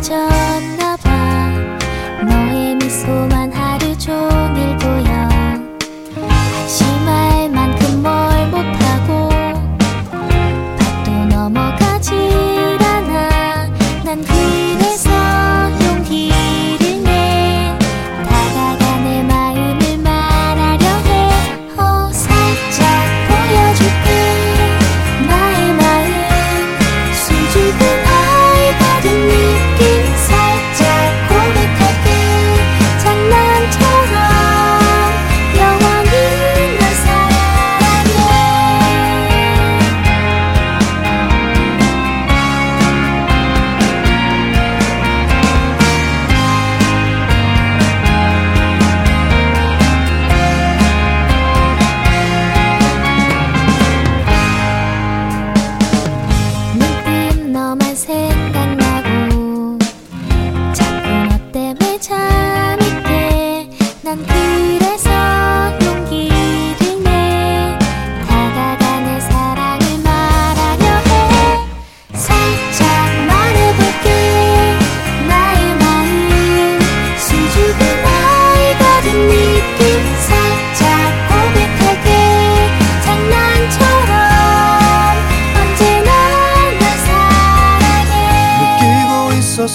家。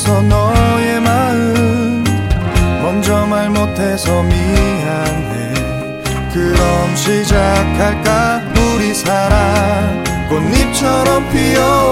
몰랐어 너의 마음 먼저 말 못해서 미안해. 그럼 시작할까? 우리 사랑. 꽃잎처럼 피어